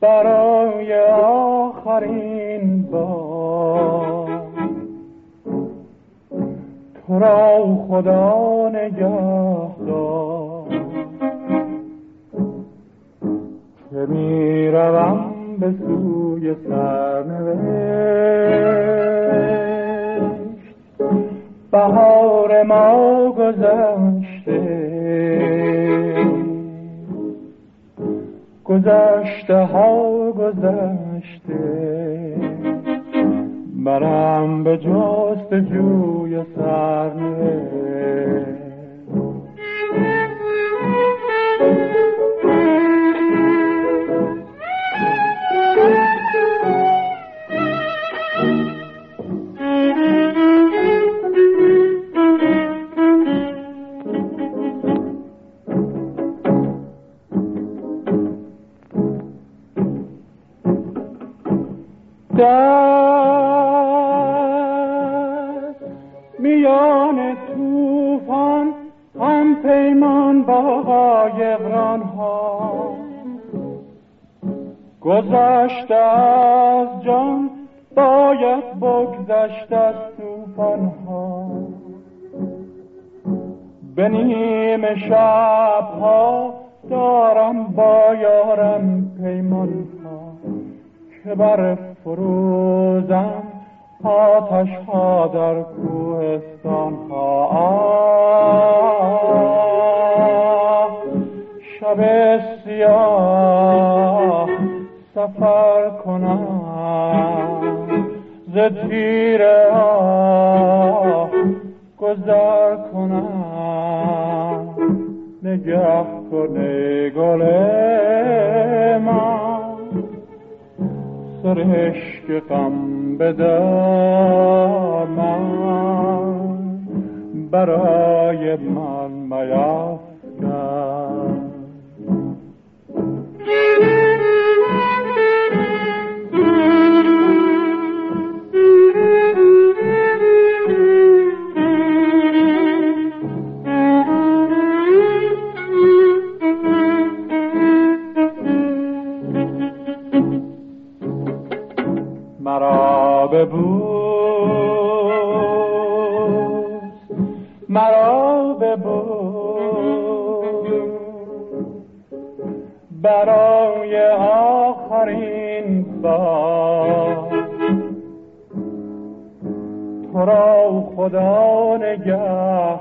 برای آخرین بار. تو را خدا نگه دار که می به سوی سرنوشت. بهار ما گذشته. گذشته ها گذشته. برم به جست جوی میان توفان هم پیمان با قایقران ها. گذشته از جان باید بگذشت از توفان ها. به نیم شب ها دارم با یارم پیمان ها. که بر فروزم آتش ها در کوهستان ها شب سیاه سفر کنم ز تیر گذر کنم. نگه کنه گل من. سرشک غم بدار من برای من میافکن برای آخرین بار. تو را خدا نگه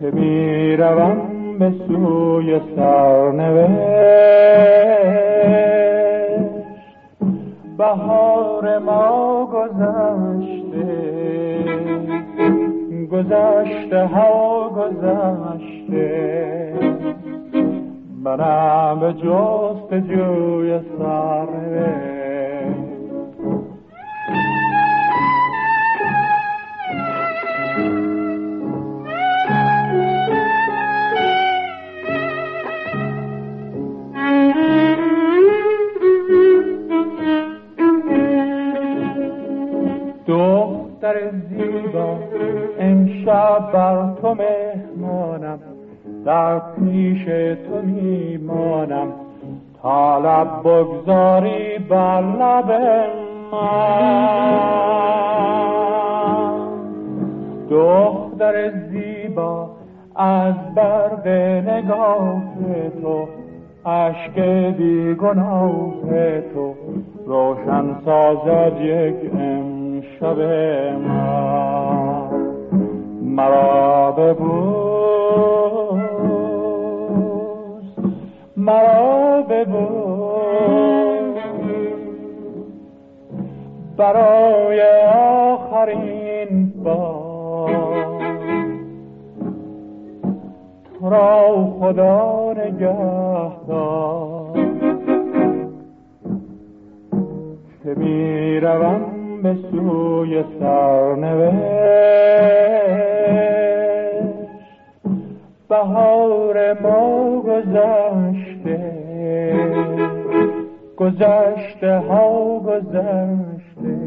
که می‌روم به سوی سرنوشت. بهار ما گذشته گذشته ها گذشته. منم به جست جوی سرنوشت زیبا. امشب بر تو مهمانم. در پیش تو میمانم. طالب بگذاری بر لب من. دختر زیبا از برق نگاه تو عشق بیگناه تو. روشن سازد یک امشب ما. مرا ببوس. مرا ببوس. برای آخرین بار. تو را خدا نگه دار که می روم به سوی سرنوشت. بهار ما گذشته گذشته ها گذشته.